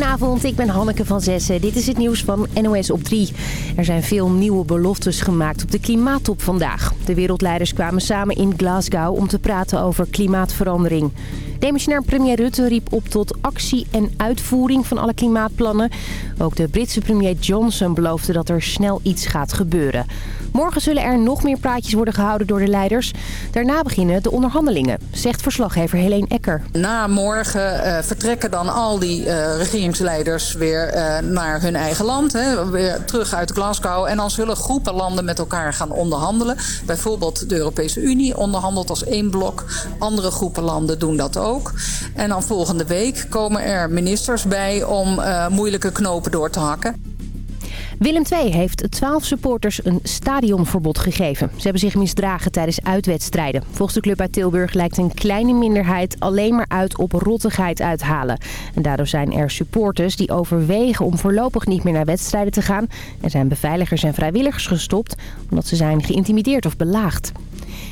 Goedenavond, ik ben Hanneke van Zessen. Dit is het nieuws van NOS op 3. Er zijn veel nieuwe beloftes gemaakt op de klimaattop vandaag. De wereldleiders kwamen samen in Glasgow om te praten over klimaatverandering. Demissionair premier Rutte riep op tot actie en uitvoering van alle klimaatplannen. Ook de Britse premier Johnson beloofde dat er snel iets gaat gebeuren. Morgen zullen er nog meer praatjes worden gehouden door de leiders. Daarna beginnen de onderhandelingen, zegt verslaggever Helene Ecker. Na morgen uh, vertrekken dan al die uh, regeringsleiders weer uh, naar hun eigen land. Hè, weer terug uit Glasgow. En dan zullen groepen landen met elkaar gaan onderhandelen. Bijvoorbeeld de Europese Unie onderhandelt als één blok. Andere groepen landen doen dat ook. En dan volgende week komen er ministers bij om moeilijke knopen door te hakken. Willem II heeft 12 supporters een stadionverbod gegeven. Ze hebben zich misdragen tijdens uitwedstrijden. Volgens de club uit Tilburg lijkt een kleine minderheid alleen maar uit op rottigheid uithalen. En daardoor zijn er supporters die overwegen om voorlopig niet meer naar wedstrijden te gaan. En zijn beveiligers en vrijwilligers gestopt omdat ze zijn geïntimideerd of belaagd.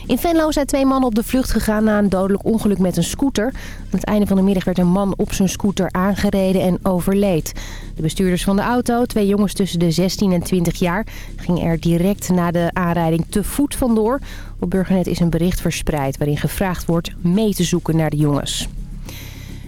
In Venlo zijn twee mannen op de vlucht gegaan na een dodelijk ongeluk met een scooter. Aan het einde van de middag werd een man op zijn scooter aangereden en overleed. De bestuurders van de auto, twee jongens tussen de 16 en 20 jaar... gingen er direct na de aanrijding te voet vandoor. Op Burgernet is een bericht verspreid waarin gevraagd wordt mee te zoeken naar de jongens.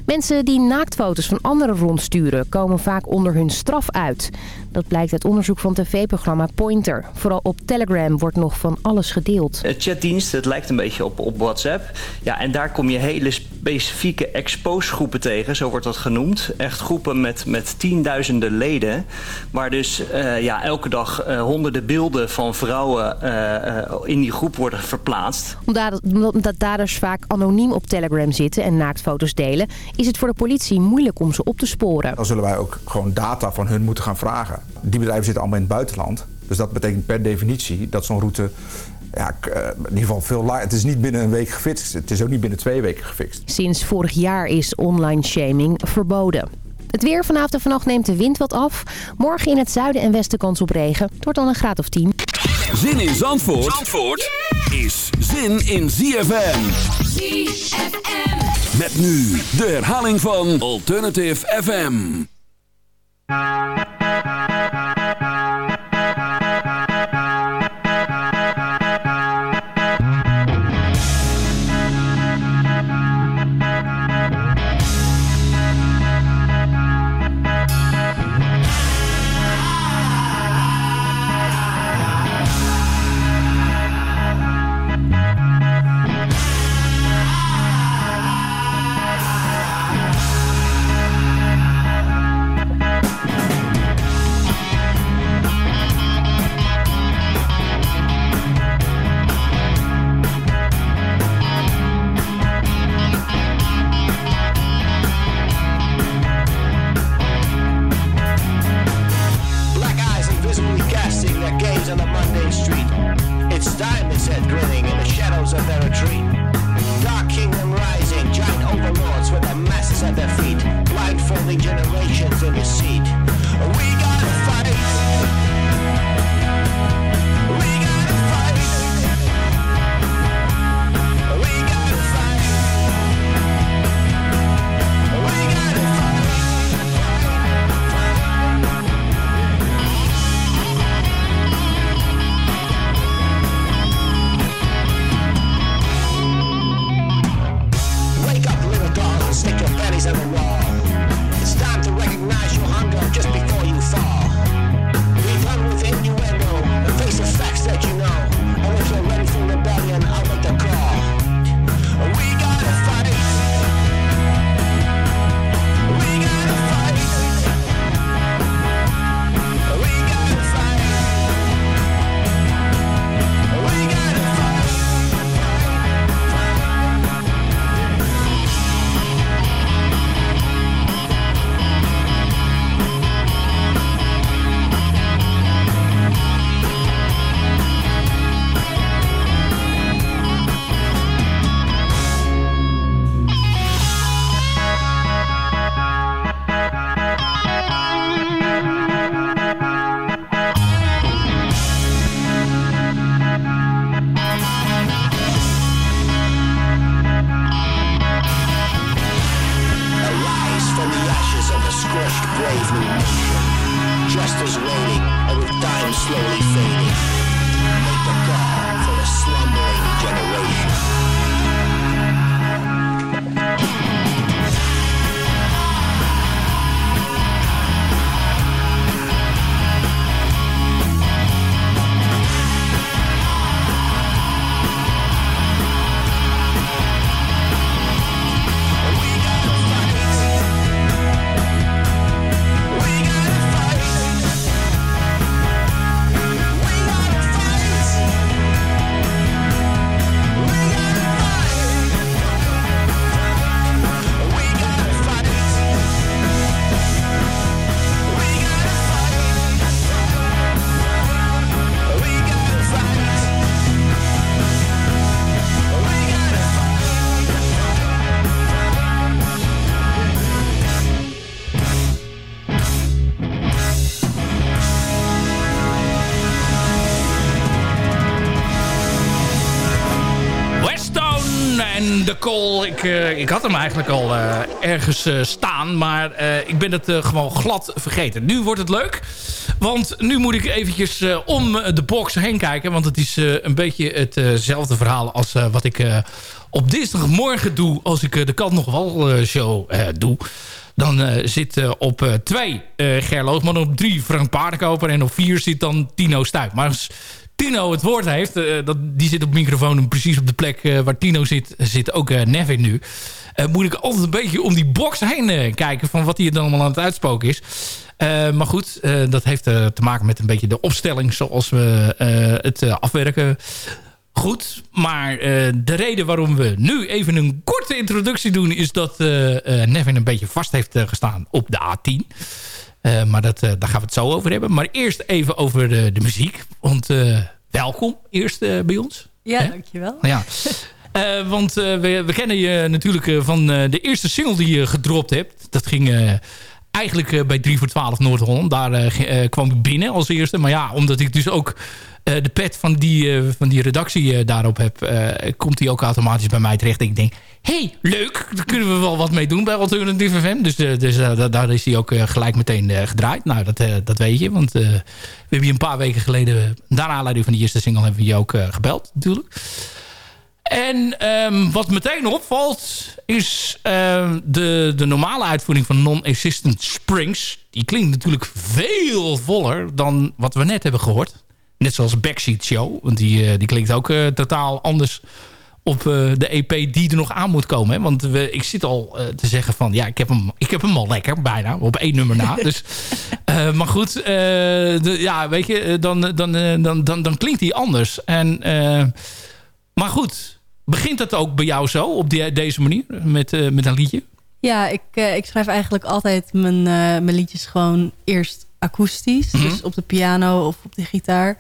Mensen die naaktfoto's van anderen rondsturen komen vaak onder hun straf uit. Dat blijkt uit onderzoek van tv-programma Pointer. Vooral op Telegram wordt nog van alles gedeeld. Het chatdienst, het lijkt een beetje op, op WhatsApp. Ja, en daar kom je hele specifieke expose groepen tegen, zo wordt dat genoemd. Echt groepen met, met tienduizenden leden. Waar dus uh, ja, elke dag uh, honderden beelden van vrouwen uh, in die groep worden verplaatst. Omdat, omdat daders vaak anoniem op Telegram zitten en naaktfoto's delen... is het voor de politie moeilijk om ze op te sporen. Dan zullen wij ook gewoon data van hun moeten gaan vragen. Die bedrijven zitten allemaal in het buitenland. Dus dat betekent per definitie dat zo'n route ja, in ieder geval veel langer. Het is niet binnen een week gefixt. Het is ook niet binnen twee weken gefixt. Sinds vorig jaar is online shaming verboden. Het weer vanavond en vannacht neemt de wind wat af. Morgen in het zuiden en westen kans op regen. Het wordt dan een graad of 10. Zin in Zandvoort, Zandvoort is zin in ZFM. ZFM. Met nu de herhaling van Alternative FM. jaws of their retreat. Dark kingdom rising, giant overlords with the masses at their feet, blindfolding generations in deceit. Ik, had hem eigenlijk al eh, ergens eh, staan. Maar eh, ik ben het gewoon glad vergeten. Nu wordt het leuk. Want nu moet ik eventjes om de box heen kijken. Want het is een beetje hetzelfde verhaal als wat ik op dinsdagmorgen doe. Als ik de Kant nog wel show doe. Dan zit eh, op twee Gerloos, maar op drie Frank Paardenkoper. En op vier zit dan Tino Stuik. Maar Tino het woord heeft, eh, dat, die zit op microfoon en precies op de plek eh, waar Tino zit, zit ook eh, Nevin nu. Moet ik altijd een beetje om die box heen kijken van wat hier dan allemaal aan het uitspoken is. Maar goed, dat heeft te maken met een beetje de opstelling zoals we het afwerken. Goed, maar de reden waarom we nu even een korte introductie doen... is dat Nevin een beetje vast heeft gestaan op de A10. Eh, maar dat, eh, daar gaan we het zo over hebben. Maar eerst even over de, de muziek. Want eh, welkom eerst bij ons. Ja, dankjewel. Ja. Want we, we kennen je natuurlijk van de eerste single die je gedropt hebt. Dat ging eigenlijk eh, bij 3 voor 12 Noord-Holland. Daar eh, eh, kwam ik binnen als eerste. Maar ja, omdat ik dus ook de pet van die, van die redactie daarop heb... komt die ook automatisch bij mij terecht. Ik denk, hey, leuk, daar kunnen we wel wat mee doen bij Alternative FM. Dus, dus da- daar is hij ook gelijk meteen gedraaid. Nou, dat, dat weet je, want we hebben je een paar weken geleden... naar aanleiding van die eerste single hebben we je ook gebeld, natuurlijk. En ehm, wat meteen opvalt is ehm, de, de normale uitvoering van Non-Existent Springs. Die klinkt natuurlijk veel voller dan wat we net hebben gehoord. Net zoals Backseat Show. Want die, eh, die klinkt ook eh, totaal anders op eh, de EP die er nog aan moet komen. Hè? Want we, ik zit al te zeggen van... ja, ik heb, hem, ik heb hem al lekker, bijna. Op één nummer na. dus, maar goed, de, ja, weet je, dan, dan, dan, dan, dan klinkt hij anders. En, maar goed, begint dat ook bij jou zo, op die, deze manier, met, eh, met een liedje? Ja, ik, eh, ik schrijf eigenlijk altijd mijn, eh, mijn liedjes gewoon eerst akoestisch. Mhm. Dus op de piano of op de gitaar.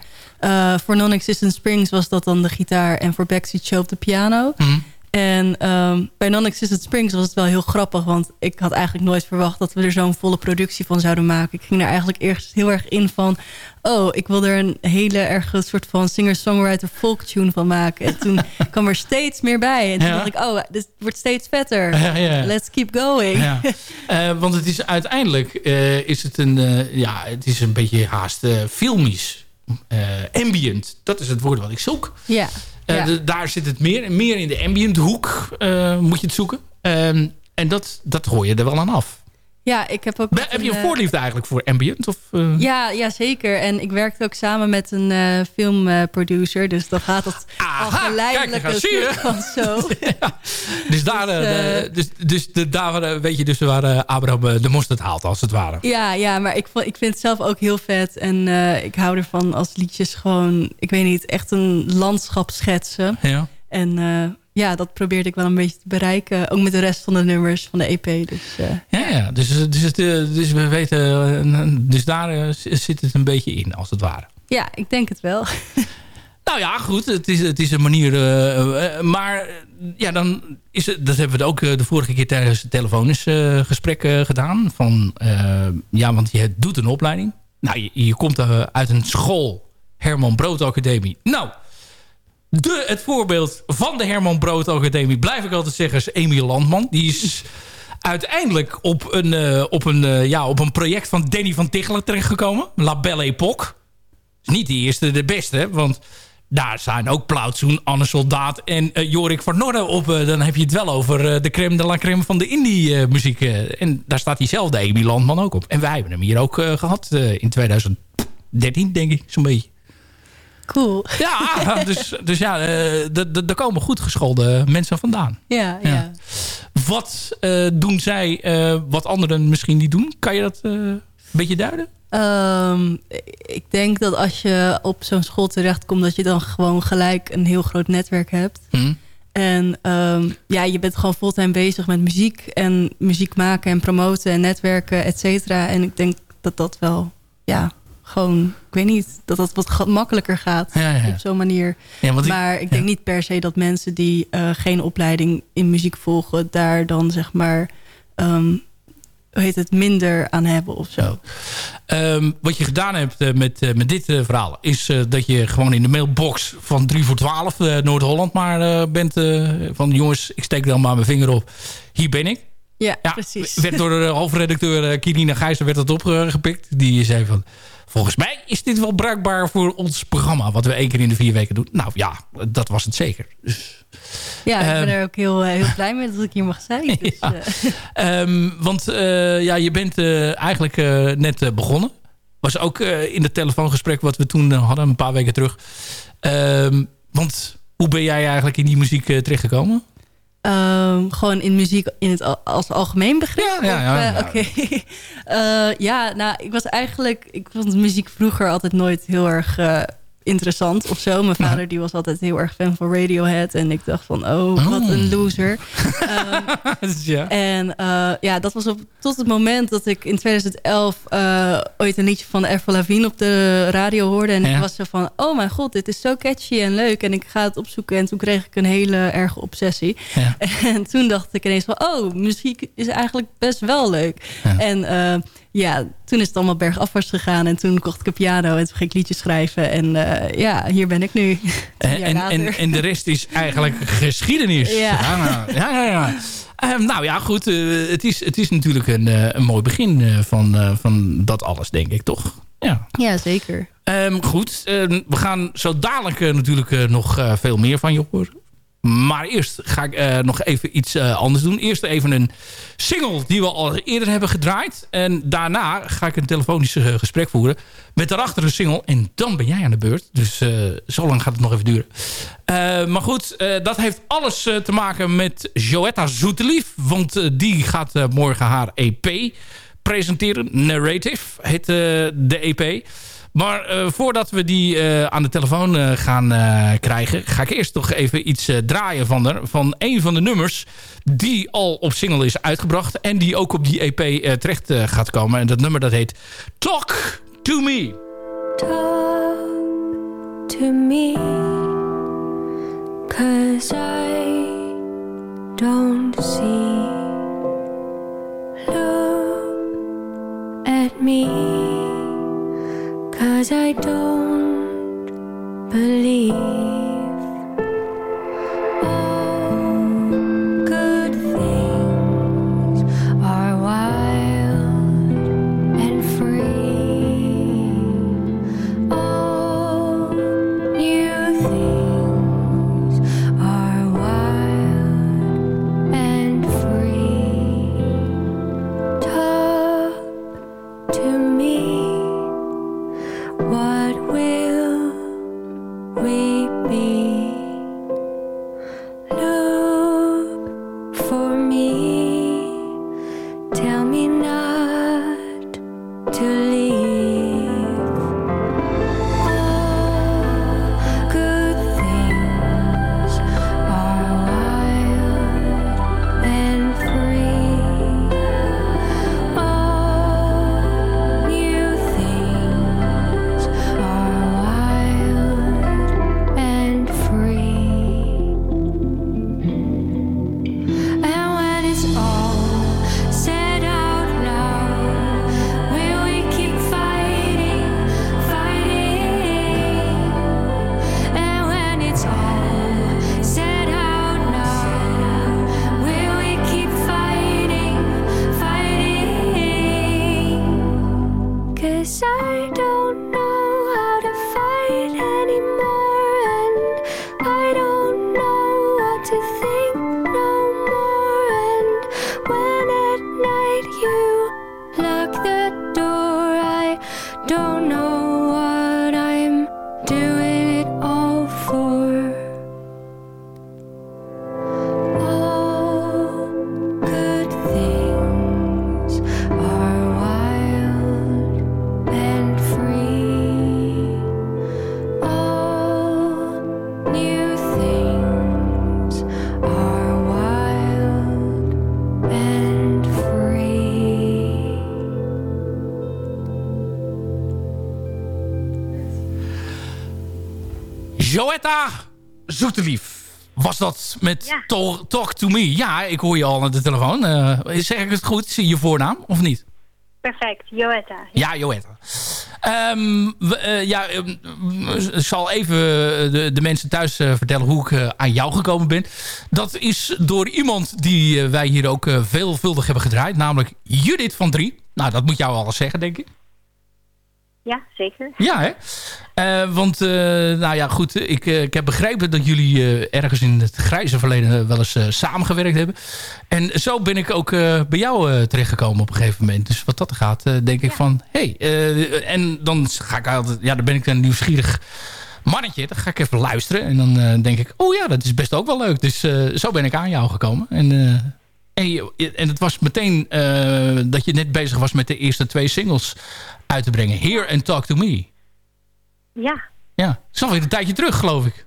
Voor Non-Existent Springs was dat dan de gitaar. En voor Backseat Show op de piano. Mhm. En ehm, bij Non-Existent Springs was het wel heel grappig. Want ik had eigenlijk nooit verwacht dat we er zo'n volle productie van zouden maken. Ik ging er eigenlijk eerst heel erg in van... oh, ik wil er een hele erg soort van singer-songwriter folk tune van maken. En toen kwam er steeds meer bij. En toen Ja. dacht ik, oh, dit wordt steeds vetter. Ja, ja. Let's keep going. Eh, want het is uiteindelijk eh, is het een, eh, ja, het is een beetje haast filmisch. Ambient, dat is het woord wat ik zoek. Ja. Eh, ja. daar zit het meer, meer in de ambient hoek, eh, moet je het zoeken. Ehm, en dat, dat hoor je er wel aan af. Ja, ik heb ook... Heb je een eh, voorliefde eigenlijk voor ambient? Of, eh? Ja, ja, zeker. En ik werkte ook samen met een eh, filmproducer. dus dan gaat het al Aha, geleidelijk kijk, je? van zo. Dus daar, de- dus, dus de, daar weet je dus waar Abraham de mosterd haalt, als het ware. Ja, ja maar ik, ik vind het zelf ook heel vet. En ik hou ervan als liedjes gewoon, ik weet niet, echt een landschap schetsen. Ja. En ja, dat probeerde ik wel een beetje te bereiken. Ook met de rest van de nummers van de EP. Dus eh, Ja, ja. Dus, dus, het, eh, dus we weten, eh, dus daar eh, zit het een beetje in, als het ware. ja, ik denk het wel. Nou ja, goed. Het is, het is een manier. eh, eh, maar eh, ja, dan is het, dat hebben we ook eh, de vorige keer tijdens het telefonisch eh, gesprek eh, gedaan. Van, eh, ja, want je doet een opleiding. Nou, je, je komt eh, uit een school, Herman Brood Academie. Nou, de, het voorbeeld van de Herman Brood Academie, blijf ik altijd zeggen, is Emiel Landman. Die is uiteindelijk op een, eh, op, een, eh, ja, op een project van Danny van Tichelen terechtgekomen. La Belle Époque. Is niet de eerste, de beste. Want daar zijn ook Plautsjoen, Anne Soldaat en eh, Jorik van Norden op. dan heb je het wel over de crème de la crème van de indie-muziek. en daar staat diezelfde Amy Landman ook op. En wij hebben hem hier ook eh, gehad eh, in 2013, denk ik, zo'n beetje. Cool. Ja, dus, dus ja, eh, d- daar komen goed geschoolde mensen vandaan. Ja, ja. Ja. Wat eh, doen zij eh, wat anderen misschien niet doen? Kan je dat eh, een beetje duiden? Ehm, ik denk dat als je op zo'n school terechtkomt... dat je dan gewoon gelijk een heel groot netwerk hebt. Hm. En ehm, ja, je bent gewoon fulltime bezig met muziek... en muziek maken en promoten en netwerken, et cetera. En ik denk dat dat wel, ja, gewoon... ik weet niet, dat dat wat makkelijker gaat Ja, ja. op zo'n manier. Ja, want ik- maar ik denk niet per se dat mensen die eh, geen opleiding in muziek volgen... daar dan zeg maar... ehm, hoe heet het, minder aan hebben of zo. Ehm, wat je gedaan hebt eh, met, eh, met dit verhaal... is dat je gewoon in de mailbox van 3 voor 12 eh, Noord-Holland maar bent... van jongens, ik steek dan maar mijn vinger op. Hier ben ik. Ja, Ja, precies. werd door de hoofdredacteur uh, Kirina Gijzer werd dat opgepikt. Die zei van... Volgens mij is dit wel bruikbaar voor ons programma... wat we één keer in de vier weken doen. Nou ja, dat was het zeker. Dus, Ja, ik ben Ehm. er ook heel, eh, heel blij mee dat ik hier mag zijn. Dus, Ja. eh, Ehm, want eh, ja, je bent eh, eigenlijk eh, net eh, begonnen. Was ook eh, in het telefoongesprek wat we toen eh, hadden, een paar weken terug. Ehm, want hoe ben jij eigenlijk in die muziek eh, terechtgekomen? Ehm, gewoon in muziek in het al- als algemeen begrip? Ja, ja, ja, eh, Oké. Eh, ja, nou, ik was eigenlijk... Ik vond muziek vroeger altijd nooit heel erg eh, interessant of zo. Mijn vader die was altijd heel erg fan van Radiohead. En ik dacht van, oh, wat Oh. een loser. Ehm, Dus ja. En eh, ja, dat was op, tot het moment dat ik in 2011 eh, ooit een liedje van Avril Lavigne op de radio hoorde. En Ja. ik was zo van, oh mijn god, dit is zo catchy en leuk. En ik ga het opzoeken. En toen kreeg ik een hele erge obsessie. Ja. En toen dacht ik ineens van, oh, muziek is eigenlijk best wel leuk. En eh, ja, toen is het allemaal bergafwaarts gegaan. En toen kocht ik een piano en toen ging ik liedjes schrijven. En eh, ja, hier ben ik nu. En, en, en, de rest is eigenlijk geschiedenis. Ja. ja, ja. ja. Ehm, nou ja, goed. eh, het, is, het is natuurlijk een, eh, een mooi begin van, van dat alles, denk ik, toch? Ja. Ja, zeker. Ehm, goed, ehm, we gaan zo dadelijk natuurlijk nog veel meer van je horen. Maar eerst ga ik eh, nog even iets eh, anders doen. Eerst even een single die we al eerder hebben gedraaid. En daarna ga ik een telefonisch eh, gesprek voeren. Met daarachter een single. En dan ben jij aan de beurt. Dus zo lang gaat het nog even duren. Maar goed, dat heeft alles te maken met Joetta Zoetelief. Want die gaat morgen haar EP presenteren. Narrative heet de EP. Maar eh, voordat we die eh, aan de telefoon eh, gaan krijgen... ga ik eerst toch even iets draaien van haar. Van een van de nummers die al op single is uitgebracht... en die ook op die EP terecht gaat komen. En dat nummer dat heet Talk To Me. Talk to me, cause I don't see. Look at me, cause I don't believe. Joetta Zoetelief. Was dat met Ja. Talk, Talk to Me? Ja, ik hoor je al aan de telefoon. Eh, zeg ik het goed? Zie je voornaam of niet? Perfect, Joetta. Ja, Joetta. Ehm, we- eh, ja, ehm, ik zal even de, de mensen thuis eh, vertellen hoe ik eh, aan jou gekomen ben. Dat is door iemand die eh, wij hier ook eh, veelvuldig hebben gedraaid. Namelijk Judith van Drie. Nou, dat moet jou alles zeggen, denk ik. Ja, zeker. Ja, hè? Eh, want, eh, nou ja, goed. Ik, eh, ik heb begrepen dat jullie ergens in het grijze verleden wel eens samengewerkt hebben. En zo ben ik ook bij jou terechtgekomen op een gegeven moment. Dus wat dat gaat, denk ik van... Hé, hey, en dan ga ik altijd... Ja, dan ben ik een nieuwsgierig mannetje. Dan ga ik even luisteren. En dan denk ik, oh ja, dat is best ook wel leuk. Dus zo ben ik aan jou gekomen. En... en, je- en het was meteen eh, dat je net bezig was met de eerste twee singles uit te brengen. Here and Talk to Me. Ja, Ja, dat is alweer een tijdje terug, geloof ik.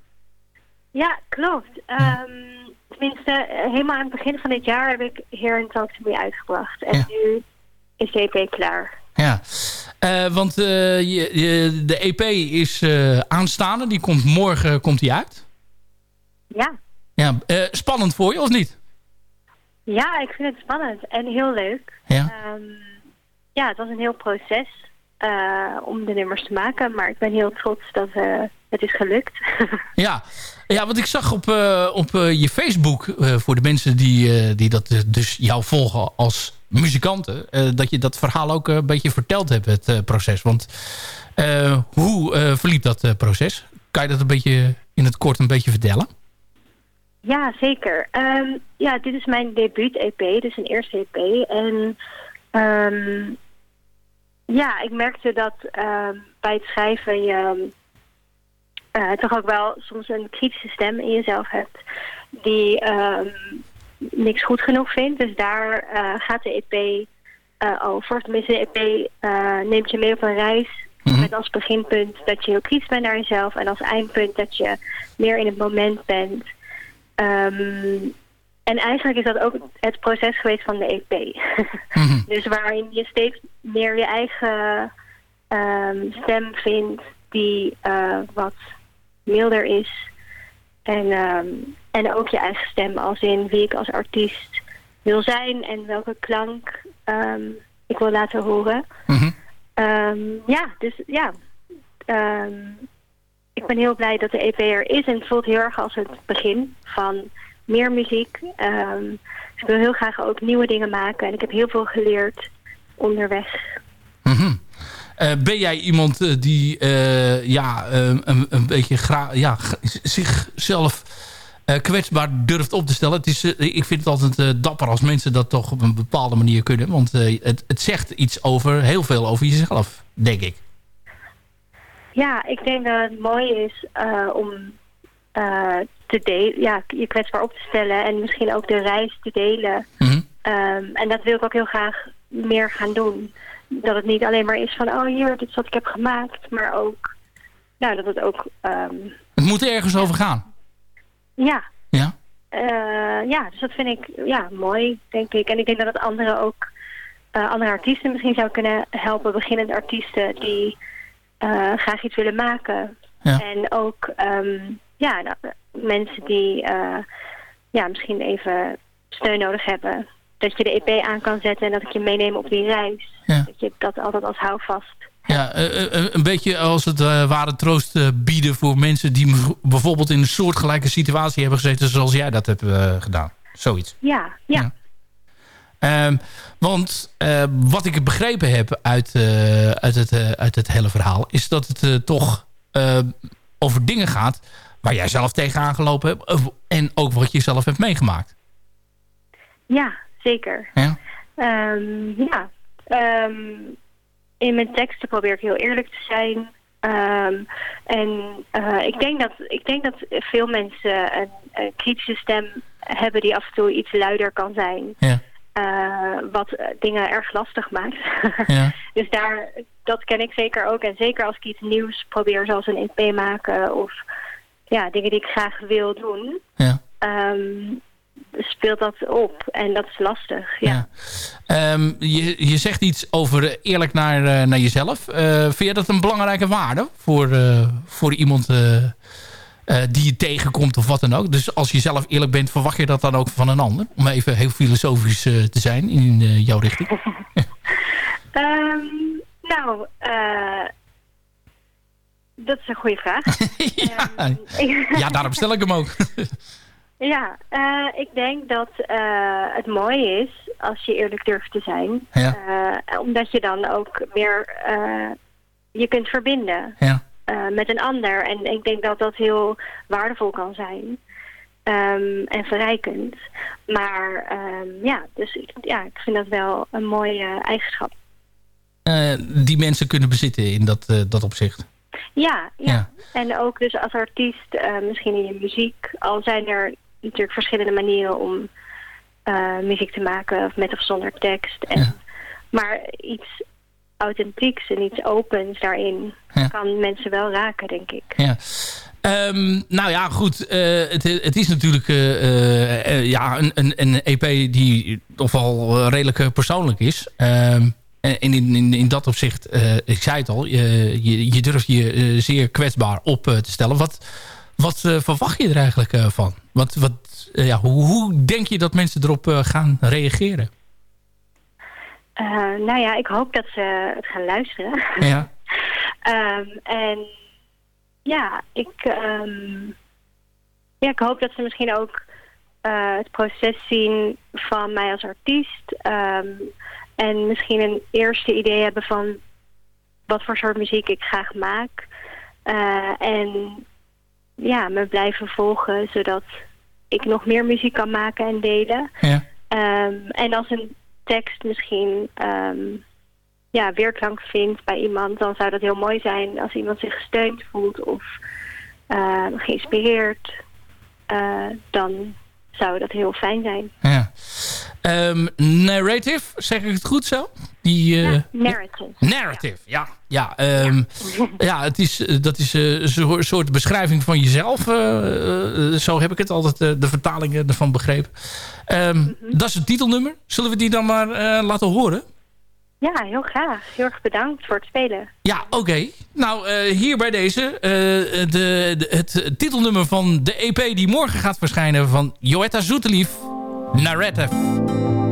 ja klopt. Ehm, tenminste, eh, helemaal aan het begin van dit jaar heb ik Here and Talk to Me uitgebracht. En nu is de EP klaar. Ja, Eh, want je, je- de EP is aanstaande. Die komt morgen komt die uit. Ja. Ja, spannend voor je, of niet? Ja, ik vind het spannend en heel leuk. Ja. Ehm, ja, het was een heel proces eh, om de nummers te maken. Maar ik ben heel trots dat eh, het is gelukt. Ja, ja want ik zag op, eh, op je Facebook... voor de mensen die, die dat dus jou volgen als muzikanten... dat je dat verhaal ook een beetje verteld hebt, het proces. Want hoe verliep dat proces? Kan je dat een beetje in het kort een beetje vertellen? Ja, zeker. Ehm, ja, dit is mijn debuut-EP, dus een eerste EP. En ehm, ja, ik merkte dat ehm, bij het schrijven je eh, toch ook wel soms een kritische stem in jezelf hebt die niks goed genoeg vindt. Dus daar eh, gaat de EP eh over. Tenminste, de EP neemt je mee op een reis met als beginpunt dat je heel kritisch bent naar jezelf en als eindpunt dat je meer in het moment bent. Ehm, en eigenlijk is dat ook het proces geweest van de EP. dus waarin je steeds meer je eigen ehm, stem vindt die eh, wat milder is. En, ehm, en ook je eigen stem als in wie ik als artiest wil zijn en welke klank ik wil laten horen. Ehm, ja, dus ja. Ehm, ik ben heel blij dat de EP er is en het voelt heel erg als het begin van meer muziek. Ehm, ik wil heel graag ook nieuwe dingen maken en ik heb heel veel geleerd onderweg. Eh, ben jij iemand eh, die eh, ja, eh, een, beetje ja, zichzelf kwetsbaar durft op te stellen? Het is, ik vind het altijd dapper als mensen dat toch op een bepaalde manier kunnen. Want het, het zegt iets over, heel veel over jezelf, denk ik. Ja, ik denk dat het mooi is eh, om eh, te delen, ja, je kwetsbaar op te stellen en misschien ook de reis te delen. Ehm, en dat wil ik ook heel graag meer gaan doen. Dat het niet alleen maar is van, oh hier, dit is wat ik heb gemaakt, maar ook, nou, dat het ook, ehm, Het moet ergens over gaan. ja. Ja. Eh, ja, dus dat vind ik ja, mooi, denk ik. En ik denk dat het anderen ook, andere artiesten misschien zou kunnen helpen, beginnende artiesten die graag iets willen maken. Ja. En ook ehm, ja, nou, mensen die eh, ja, misschien even steun nodig hebben. Dat je de EP aan kan zetten en dat ik je meeneem op die reis. Dat je dat altijd als houvast. Ja, eh, eh, een beetje als het eh, ware troost eh, bieden voor mensen die bijvoorbeeld in een soortgelijke situatie hebben gezeten zoals jij dat hebt eh, gedaan. Zoiets. Ja, ja. Ehm, want eh, wat ik begrepen heb uit, eh, uit, het, eh, uit het hele verhaal... is dat het toch over dingen gaat waar jij zelf tegenaan gelopen hebt... en ook wat je zelf hebt meegemaakt. Ja, zeker. Ja? Ehm, ja, Ehm, in mijn teksten probeer ik heel eerlijk te zijn. En ik, denk dat, ik denk dat veel mensen een, een kritische stem hebben die af en toe iets luider kan zijn. Ja. Eh, wat eh, dingen erg lastig maakt. Ja. dus daar, dat ken ik zeker ook. En zeker als ik iets nieuws probeer, zoals een EP maken of ja, dingen die ik graag wil doen, Ja. ehm, speelt dat op. En dat is lastig. Ja. Ehm, je, je zegt iets over eh, eerlijk naar, naar jezelf. Vind je dat een belangrijke waarde voor, voor iemand eh, die je tegenkomt of wat dan ook? Dus als je zelf eerlijk bent, verwacht je dat dan ook van een ander? Om even heel filosofisch eh, te zijn in eh, jouw richting. Ehm, nou, dat is een goede vraag. Ehm, ik- ja, daarom stel ik hem ook. Ja, ik denk dat het mooie is als je eerlijk durft te zijn. Ja. Omdat je dan ook meer je kunt verbinden Ja. Eh, met een ander. En ik denk dat dat heel waardevol kan zijn. Ehm, en verrijkend. Maar ehm, ja, dus ik, ja, ik vind dat wel een mooie eigenschap. Eh, die mensen kunnen bezitten in dat, eh, dat opzicht. Ja, ja. Ja. En ook dus als artiest, misschien in je muziek. Al zijn er natuurlijk verschillende manieren om muziek te maken, of met of zonder tekst. En, Maar iets authentieks en iets opens daarin Ja. kan mensen wel raken, denk ik. Ja. Ehm, nou ja, goed. eh, het, het is natuurlijk eh, eh, ja, een, een, een EP die toch wel redelijk persoonlijk is. Ehm, en in, in, in dat opzicht, ik zei het al, je, je, je durft je zeer kwetsbaar op te stellen. Wat, wat verwacht je er eigenlijk van? Wat, wat, ja, hoe, hoe denk je dat mensen erop gaan reageren? Eh, nou ja, ik hoop dat ze het gaan luisteren. Ja. Ehm, en ja, ik, ehm, ja, ik hoop dat ze misschien ook eh, het proces zien van mij als artiest. ehm, en misschien een eerste idee hebben van wat voor soort muziek ik graag maak. Eh, en ja, me blijven volgen zodat ik nog meer muziek kan maken en delen. Ja. En als een tekst misschien ehm, ja, weerklank vindt bij iemand, dan zou dat heel mooi zijn als iemand zich gesteund voelt of eh, geïnspireerd. Eh, dan zou dat heel fijn zijn. ja. Ehm, narrative, zeg ik het goed zo? Die, eh, Narrative. Narrative, ja. Ja, ehm, ja het is, eh, dat is eh, een soort beschrijving van jezelf. zo heb ik het altijd, de vertalingen ervan begrepen. Ehm, Dat is het titelnummer. Zullen we die dan maar laten horen? Ja, heel graag. Heel erg bedankt voor het spelen. Ja, oké. Nou, hier bij deze. de, de- het titelnummer van de EP die morgen gaat verschijnen van Joetta Zoetelief. Narrative.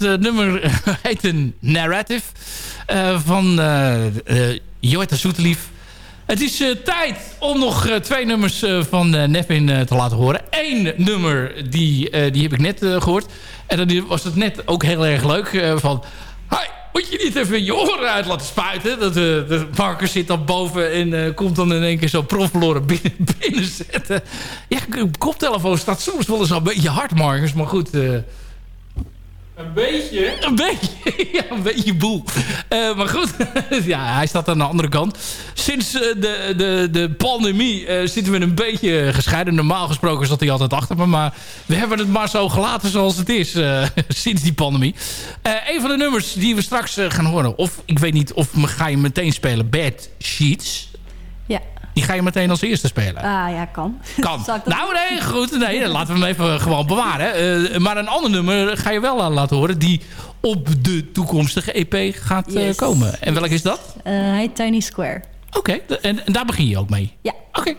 Eh, nummer heet een Narrative eh, van uh, uh, Joetta. Het is eh, tijd om nog eh, twee nummers eh, van eh, Nevin eh, te laten horen. Eén nummer, die, eh, die heb ik net eh, gehoord. En dan was het net ook heel erg leuk eh, van... Moet je niet even je oren uit laten spuiten? Dat, eh, de Marcus zit dan boven en eh, komt dan in één keer zo profverloren binnen, binnenzetten. Ja, koptelefoon staat soms wel eens al een beetje hard, Marcus. Maar goed... een beetje? Een beetje, ja, een beetje boel. Eh, maar goed, ja, hij staat aan de andere kant. Sinds eh, de, de, de pandemie eh, zitten we een beetje gescheiden. Normaal gesproken zat hij altijd achter me. Maar we hebben het maar zo gelaten zoals het is sinds die pandemie. Een van de nummers die we straks gaan horen. Of ik weet niet, of ga je meteen spelen Bad Sheets. Die ga je meteen als eerste spelen. Ah ja, kan. Kan. Nou, nee, goed. Nee, laten we hem even gewoon bewaren. Eh, maar een ander nummer ga je wel aan laten horen... die op de toekomstige EP gaat eh, Yes. komen. En welk is dat? Eh, hij heet Tiny Square. Oké, en, en daar begin je ook mee? Ja. Oké.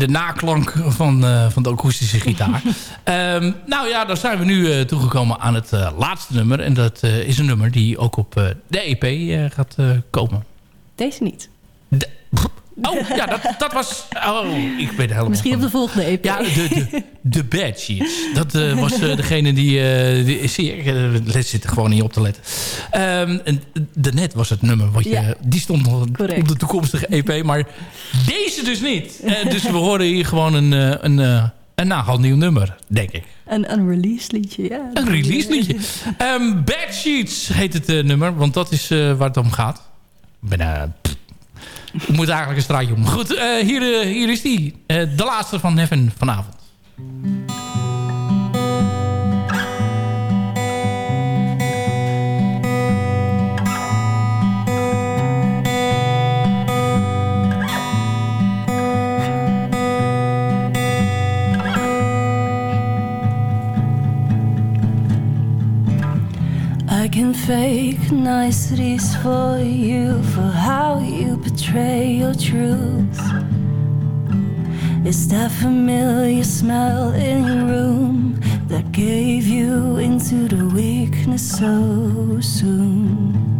De naklank van, eh, van de akoestische gitaar. Ehm, nou ja, dan zijn we nu eh, toegekomen aan het eh, laatste nummer. En dat eh, is een nummer die ook op eh, de EP eh, gaat komen. Deze niet. Oh, ja, dat, dat was... Oh, ik ben helemaal... Misschien op de volgende EP. Ja, de, de, de Bad Sheets. Dat eh, was eh, degene die... eh die zie ik zit er gewoon niet op te letten. Ehm, en daarnet was het nummer. Wat je, Ja. Die stond nog op de toekomstige EP. Maar deze dus niet. Dus we horen hier gewoon een, een, een nagel nieuw nummer, denk ik. Een unreleased liedje, ja. Een release liedje. Ehm, Bad Sheets heet het nummer. Want dat is waar het om gaat. Ik ben... moet eigenlijk een straatje om. Goed, hier, hier is die. De laatste van Heaven vanavond. I can fake niceties for you for how you betray your truth. It's that familiar smell in your room that gave you into the weakness so soon.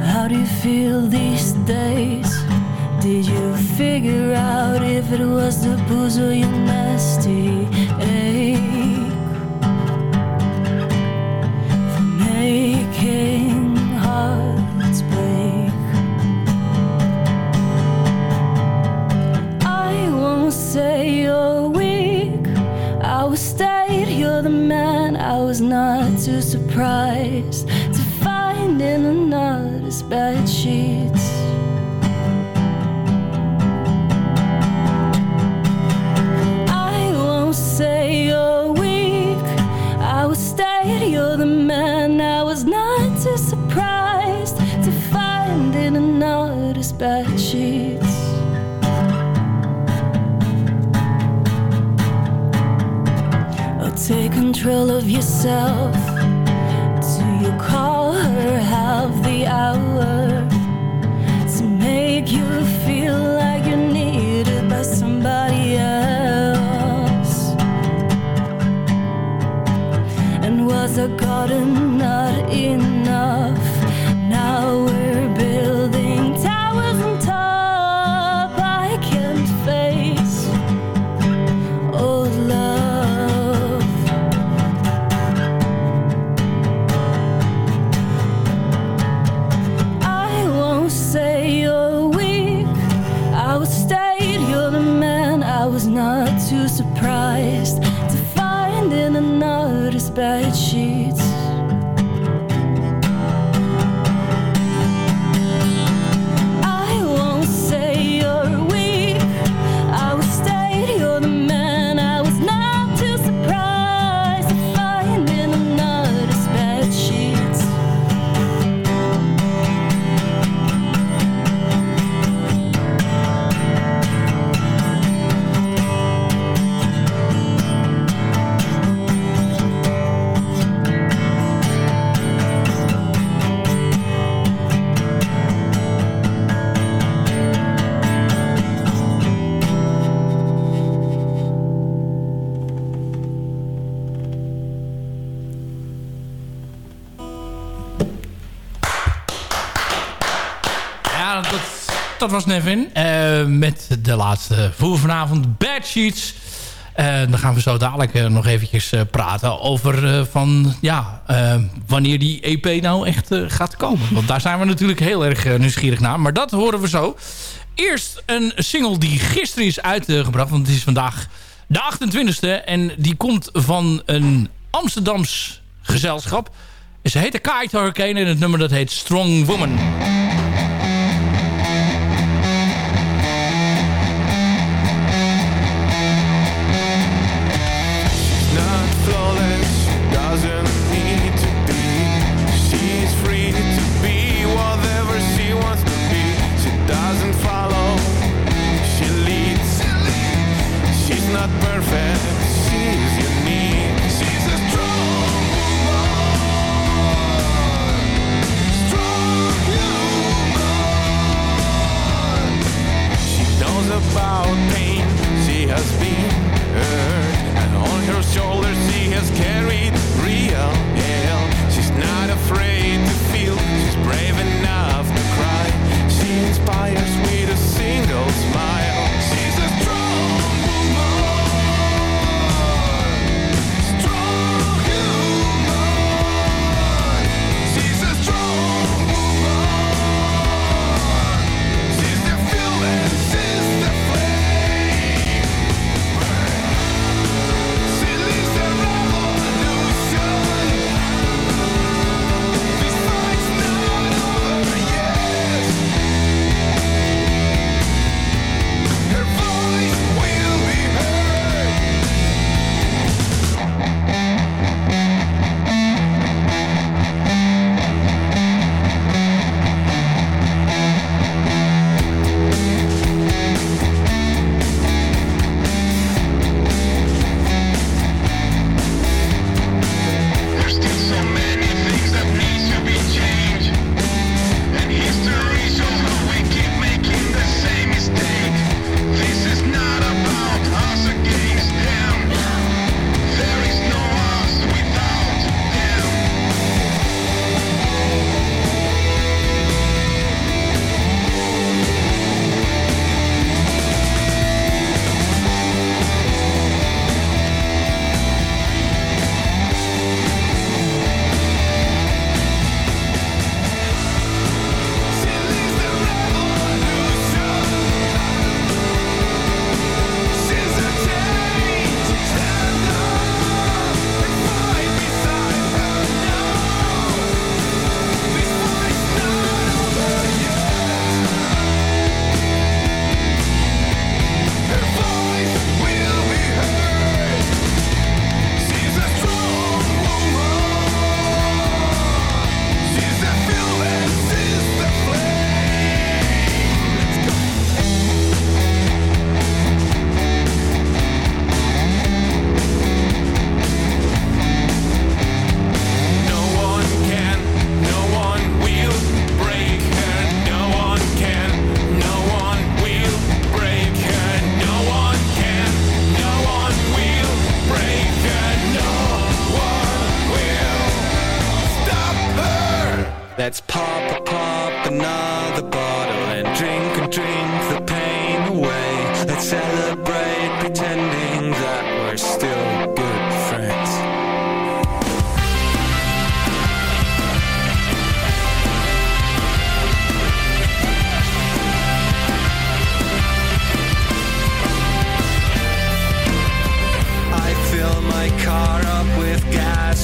How do you feel these days? Did you figure out if it was the booze or your nasty ache? making hearts say you're weak. I will state you're the man. I was not too surprised to find in another's bed sheets. I won't say you're weak. I will state you're the man. I was not too surprised to find in another's bed sheets. Control of yourself. Do you call her half the hour to make you feel like you're needed by somebody else? And was a garden Nevin. Eh, met de laatste voor vanavond. Bad Sheets. Eh, dan gaan we zo dadelijk eh, nog eventjes praten over van, ja, wanneer die EP nou echt gaat komen. Want daar zijn we natuurlijk heel erg nieuwsgierig naar. Maar dat horen we zo. Eerst een single die gisteren is uitgebracht. Want het is vandaag de 28e. En die komt van een Amsterdams gezelschap. Ze heet de Kite Hurricane. En het nummer dat heet Strong Woman.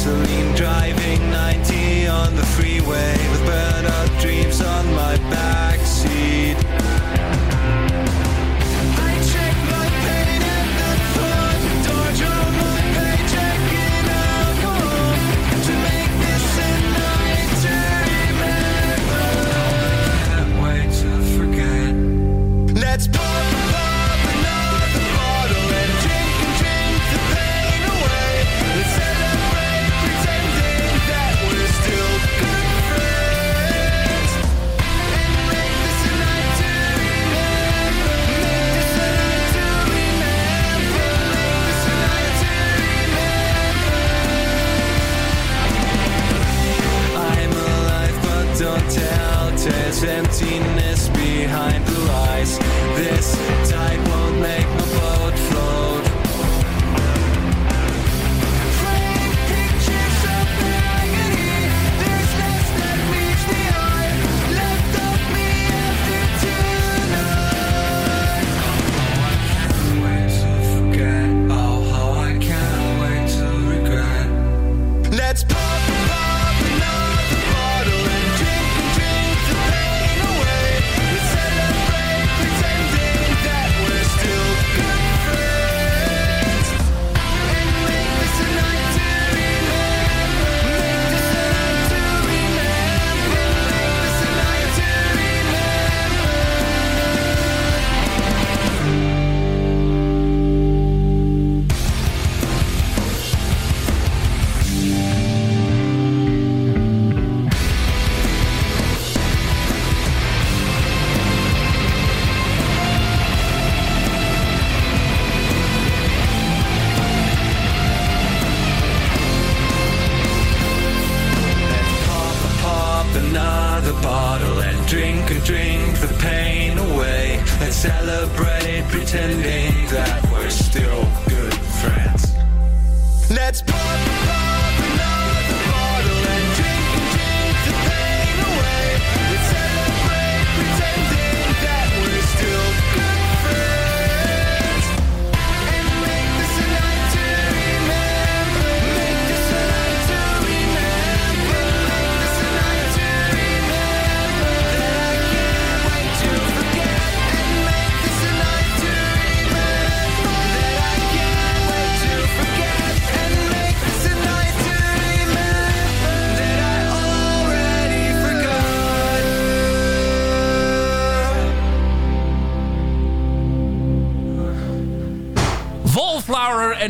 Gasoline, driving 90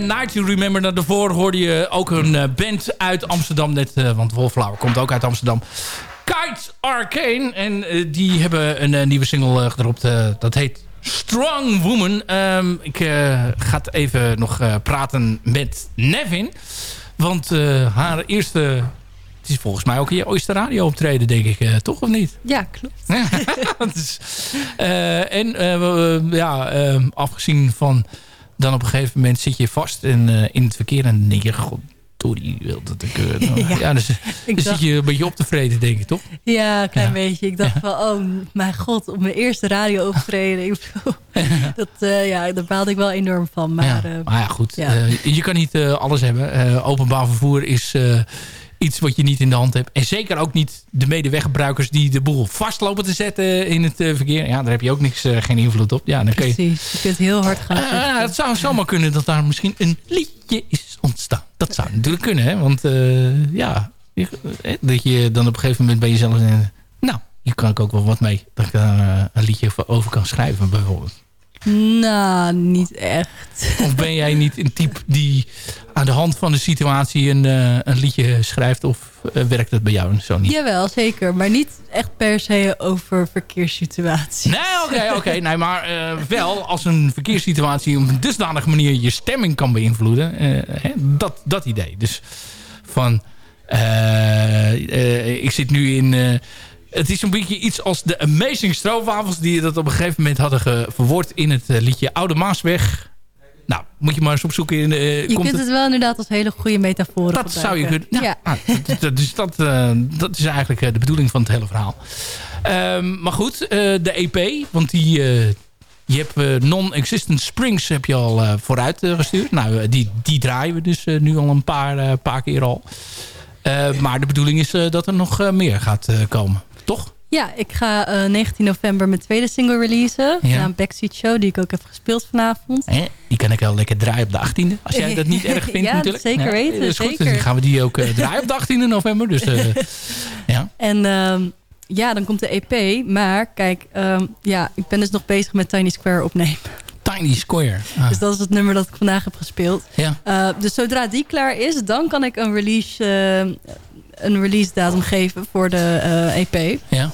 Night to Remember. Nou, daarvoor hoorde je ook een eh, band uit Amsterdam. Net, eh, want Wallflower komt ook uit Amsterdam. Kite Arcane. En eh, die hebben een nieuwe single gedropt. dat heet Strong Woman. Ehm, ik ga even nog praten met Nevin. Want haar eerste... Het is volgens mij ook in je Radio optreden, denk ik. eh, toch of niet? Ja, klopt. Dus, en ja, eh, afgezien van... dan op een gegeven moment zit je vast in, eh, in het verkeer... en denk je, god, wil dat ik... nou, Ja, ja, dus, ik dan dacht- zit je een beetje op te vreten, denk ik, toch? Ja, een klein Ja. beetje. Ik dacht van, oh mijn god, op mijn eerste radio optreden. Dat, eh, ja, daar baalde ik wel enorm van. Maar, ja. maar ja, goed. je kan niet alles hebben. Openbaar vervoer is iets wat je niet in de hand hebt. En zeker ook niet de medeweggebruikers die de boel vastlopen te zetten in het eh, verkeer. Ja, daar heb je ook niks, eh, geen invloed op. Ja, dan kun je, precies. Je kunt heel hard gaan. Vechten. het zou zomaar kunnen dat daar misschien een liedje is ontstaan. Dat zou natuurlijk kunnen, hè? Want eh, ja, je- dat je dan op een gegeven moment bij jezelf denkt... Nou, hier kan ik ook wel wat mee. Dat ik daar een liedje over kan schrijven, bijvoorbeeld. Nou, niet echt. Of ben jij niet een type die aan de hand van de situatie een, eh, een liedje schrijft? Of eh, werkt dat bij jou zo niet? Jawel, zeker. Maar niet echt per se over verkeerssituaties. Nee, oké, oké. Nee, maar eh, wel als een verkeerssituatie op een dusdanige manier je stemming kan beïnvloeden. hè, dat, dat idee. Dus van, ik zit nu in... het is een beetje iets als de Amazing Stroopwafels... die dat op een gegeven moment hadden verwoord in het eh, liedje Oude Maasweg. Nou, moet je maar eens opzoeken. In, eh, Je komt kunt het wel inderdaad als hele goede metafoor Dat zou je kunnen. Ja. Ah, dus dat, dat is eigenlijk eh, de bedoeling van het hele verhaal. Ehm, maar goed, de EP, want die, je hebt Non-Existent Springs heb je al vooruit gestuurd. Nou, die, die draaien we dus nu al een paar, paar keer al. Maar de bedoeling is dat er nog meer gaat komen. Toch? Ja, ik ga eh, 19 november mijn tweede single releasen. Ja. Ja. Backseat Show, die ik ook heb gespeeld vanavond. Hè? Die kan ik wel lekker draaien op de 18e. Als jij dat niet erg vindt Ja, natuurlijk. zeker weten, Dat is goed. zeker. Dus dan gaan we die ook eh, draaien op de 18e november. Dus eh, ja. En ehm, ja, dan komt de EP. Maar kijk, ehm, ja, ik ben dus nog bezig met Tiny Square opnemen. Tiny Square. Ah. Dus dat is het nummer dat ik vandaag heb gespeeld. Ja. Eh, dus zodra die klaar is, dan kan ik een release, eh, een release datum geven voor de eh, EP. Ja.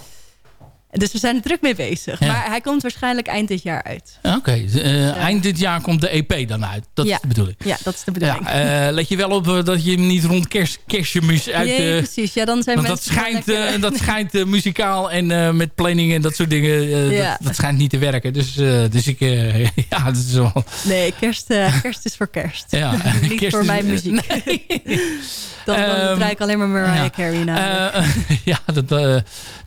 Dus we zijn er druk mee bezig. Ja. Maar hij komt waarschijnlijk eind dit jaar uit. Oké, eh, eind dit jaar komt de EP dan uit. Dat Ja. is de bedoeling. Ja, dat is de bedoeling. Ja, eh, let je wel op eh, dat je hem niet rond kerst, kerstmis uit... Nee, precies. Ja, dan zijn want dat mensen schijnt, lekker- dat schijnt muzikaal en met planning en dat soort dingen... Ja. dat, dat schijnt niet te werken. Dus, dus ik... ja, dat is wel... Nee, kerst, kerst is voor kerst. Ja, Niet kerst voor is- mijn muziek. dan, dan Ehm, draai ik alleen maar Mariah. Carey na. Ja, dat,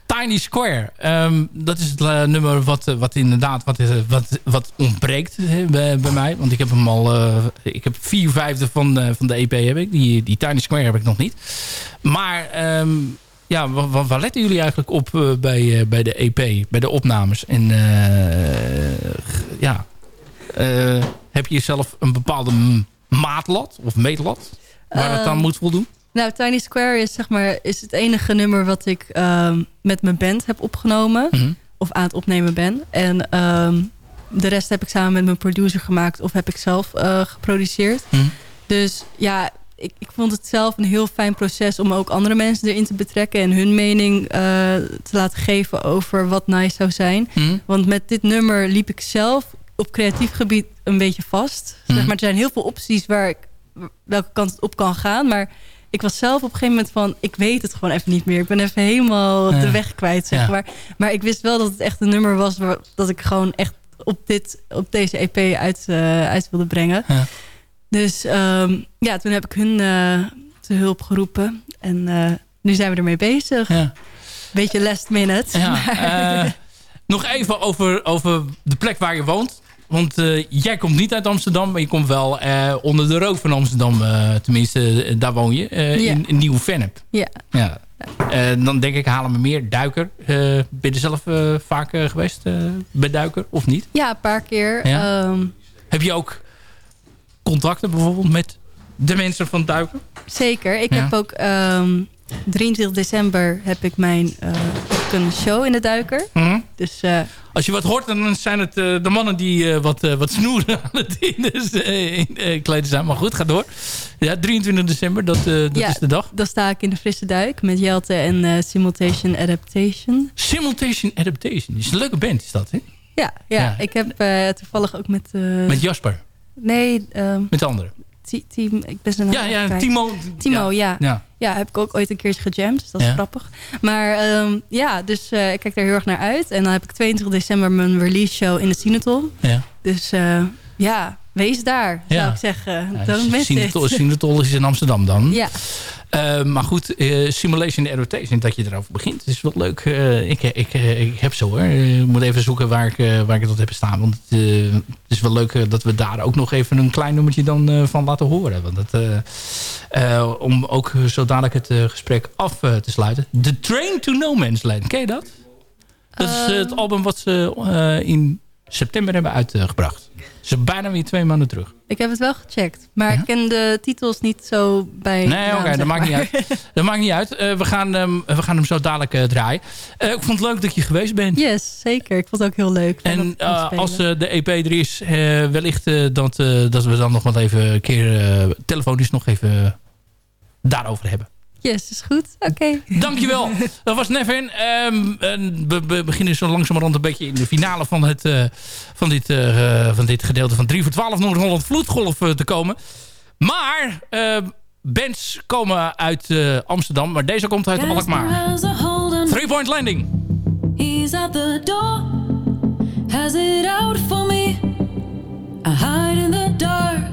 Tiny Square. Ehm, dat is het eh, nummer wat, eh, wat inderdaad wat, eh, wat, wat ontbreekt bij, bij mij. Want ik heb hem al... ik heb vier vijfde van, van de EP heb ik. Die, die Tiny Square heb ik nog niet. Maar ehm, ja, wa- wa- waar letten jullie eigenlijk op bij, bij de EP? Bij de opnames? En ja... heb je zelf een bepaalde maatlat of meetlat waar het aan Ehm, moet voldoen? Nou, Tiny Square is, zeg maar, is het enige nummer wat ik ehm, met mijn band heb opgenomen. Mhm. Of aan het opnemen ben. En ehm, de rest heb ik samen met mijn producer gemaakt. Of heb ik zelf eh, geproduceerd. Mhm. Dus ja, ik, ik vond het zelf een heel fijn proces om ook andere mensen erin te betrekken. En hun mening eh, te laten geven over wat nice zou zijn. Mhm. Want met dit nummer liep ik zelf op creatief gebied een beetje vast. Zeg maar, er zijn heel veel opties waar ik, welke kant het op kan gaan. Maar ik was zelf op een gegeven moment van... ik weet het gewoon even niet meer. Ik ben even helemaal Ja. de weg kwijt, zeg Ja. maar. Maar ik wist wel dat het echt een nummer was... Waar, dat ik gewoon echt op, dit, op deze EP uit, eh, uit wilde brengen. Ja. Dus ehm, ja, toen heb ik hun eh, te hulp geroepen. En eh, nu zijn we ermee bezig. Ja. Beetje last minute. Maar- nog even over, over de plek waar je woont. Want eh, jij komt niet uit Amsterdam, maar je komt wel eh, onder de rook van Amsterdam. eh, tenminste, daar woon je. Ja. in, in Nieuw-Vennep. ja. Ja. Dan denk ik, halen we meer Duiker. Ben je er zelf vaak geweest bij Duiker, of niet? ja, een paar keer. Ja. Ehm, Heb je ook contacten bijvoorbeeld met de mensen van Duiker? Zeker. Ik Ja. heb ook ehm 23 december heb ik mijn een show in de Duiker. Mhm. Dus eh, Als je wat hoort, dan zijn het eh, de mannen die eh, wat, wat snoeren aan het in, dus, in kleden zijn. Maar goed, ga door. Ja, 23 december, dat, dat ja, is de dag. Dan sta ik in de frisse duik met Jelte en Simultation Adaptation. Simultation Adaptation. is een leuke band, is dat, hè? Ja, ja. Ja. ik heb toevallig ook met... Met Jasper, Nee, ehm, met de anderen. Team, ik ben zijn naam Ja, ja. Timo. Timo, ja. Ja. Ja, heb ik ook ooit een keertje gejamd. Dus dat is Ja. grappig. Maar ehm, ja, dus eh, ik kijk daar heel erg naar uit. En dan heb ik 22 december mijn release show in de Cinetol. Ja. Dus eh, ja, wees daar, Ja. zou ik zeggen. Ja, Don't miss Sinatol. Sinatol is in Amsterdam dan. Ja, Eh, maar goed, eh, Simulation Adaptation, dat je erover begint, is wel leuk. Eh, ik, ik, ik heb zo hoor. Ik moet even zoeken waar ik, waar ik dat heb staan. Want het, het is wel leuk dat we daar ook nog even een klein nummertje dan van laten horen. Want dat, om ook zo dadelijk het gesprek af te sluiten. The Train to No Man's Land, ken je dat? Dat is het album wat ze in september hebben uitgebracht. Ze bijna weer twee maanden terug. ik heb het wel gecheckt. Maar Ja? ik ken de titels niet zo bij Nee, oké, dat maakt niet uit. Dat maakt niet uit. We, gaan, hem- we gaan hem zo dadelijk eh, draaien. Eh, ik vond het leuk dat je geweest bent. Yes, zeker. Ik vond het ook heel leuk. En eh, als de EP er is, wellicht dat, dat we dan nog wat even een keer telefonisch nog even daarover hebben. Yes, is goed. Oké. Dankjewel. Dat was Nevin. Ehm, en we, we beginnen zo langzamerhand een beetje in de finale van, het, eh, van, dit, eh, van dit gedeelte van 3 voor 12 Noord-Holland Vloedgolf te komen. Maar eh, bands komen uit eh, Amsterdam, maar deze komt uit Alkmaar. Three Point Landing. He's at the door, has it out for me. I hide in the dark.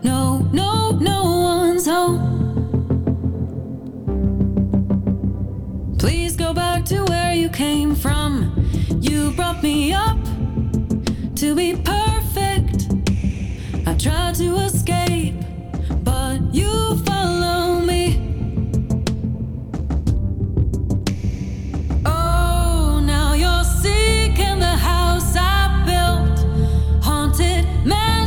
No, no, no one's home. To where you came from. You brought me up to be perfect. I tried to escape, but you follow me. Oh, now you're seeking the house I built. Haunted mansion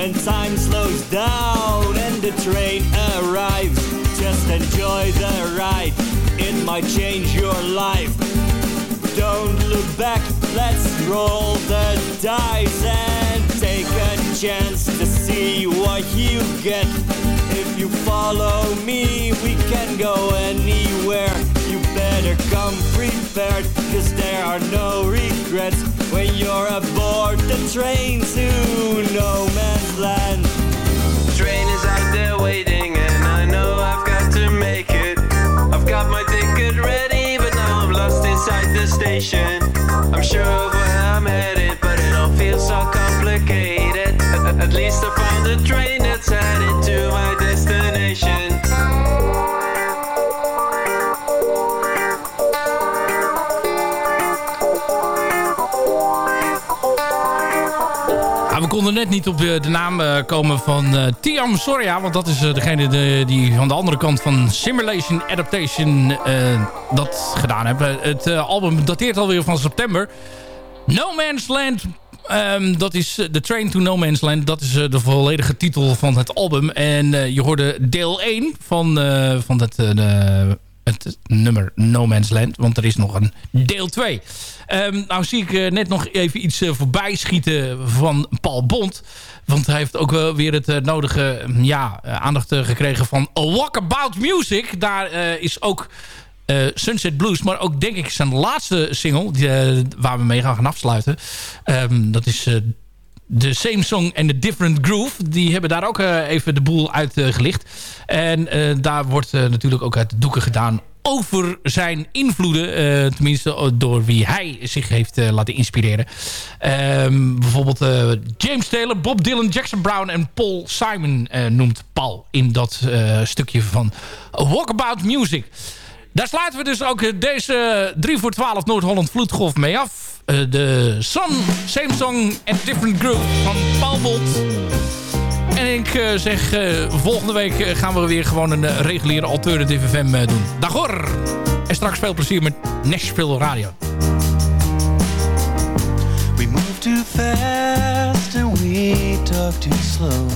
When time slows down and the train arrives, just enjoy the ride. It might change your life. Don't look back, let's roll the dice and take a chance to see what you get. If you follow me, we can go anywhere. Better come prepared, cause there are no regrets when you're aboard the train to no man's land. Train is out there waiting, and I know I've got to make it. I've got my ticket ready, but now I'm lost inside the station. I'm sure of where I'm headed, but it all feels so complicated. At, at least I found a train that's headed to net niet op de, de naam eh, komen van eh, Tiam Soria. Want dat is eh, degene de- die aan de andere kant van Simulation Adaptation eh, dat gedaan hebben. Het eh, album dateert alweer van september. No Man's Land. ehm, dat is eh, The Train to No Man's Land. Dat is eh, de volledige titel van het album. En eh, je hoorde deel 1 van, eh, van het, het nummer No Man's Land. Want er is nog een deel 2. Ehm, nou zie ik eh, net nog even iets eh, voorbij schieten van Paul Bond. Want hij heeft ook wel weer het eh, nodige mm, ja, aandacht gekregen van A Walkabout Music. Daar is ook Sunset Blues, maar ook denk ik zijn laatste single... Die, waar we mee gaan, gaan afsluiten. Ehm, dat is... de Same Song en The Different Groove. Die hebben daar ook eh, even de boel uitgelicht. en eh, daar wordt eh, natuurlijk ook uit de doeken gedaan over zijn invloeden. tenminste door wie hij zich heeft laten inspireren. Ehm, bijvoorbeeld James Taylor, Bob Dylan, Jackson Brown en Paul Simon noemt Paul in dat stukje van Walkabout Music. Daar sluiten we dus ook deze 3 voor 12 Noord-Holland Vloedgolf mee af. Eh, de Sun, Same Song and Different Groove van Paul Bolt. En ik eh, zeg, eh, volgende week gaan we weer gewoon een reguliere Alternative FM doen. Dag hoor! En straks veel plezier met Nashville Radio. We move too fast and we talk too slow.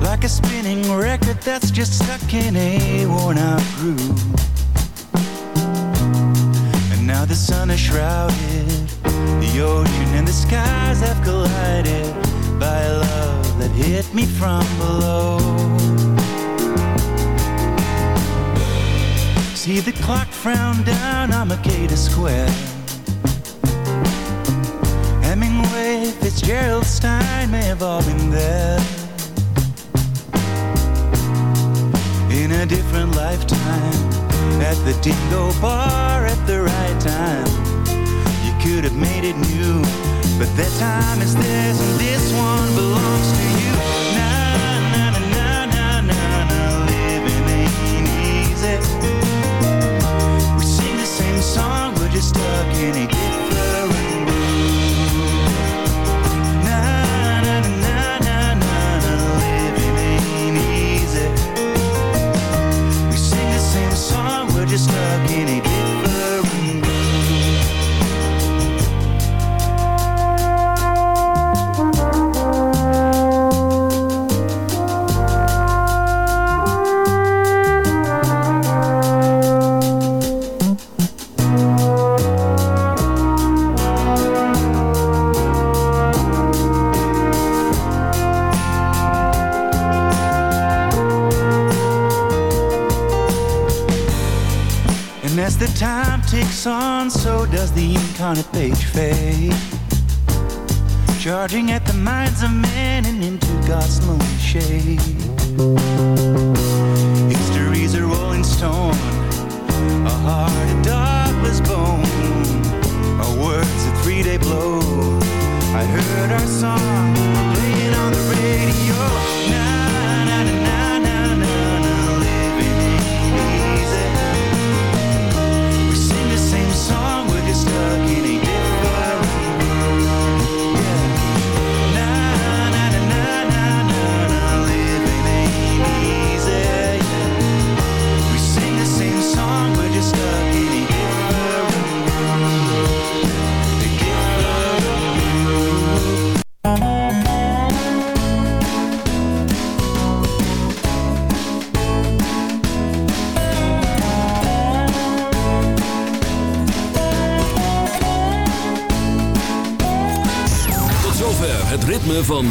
Like a spinning record that's just stuck in a worn out groove. Now the sun is shrouded, the ocean and the skies have collided by a love that hit me from below. See the clock frown down on Makeda Square. Hemingway, Fitzgerald, Stein may have all been there. In a different lifetime, at the Dingo Bar at the right time. You could have made it new, but that time is theirs and this one belongs to you. Na na na na na na na, living ain't easy. We sing the same song, we're just stuck in a different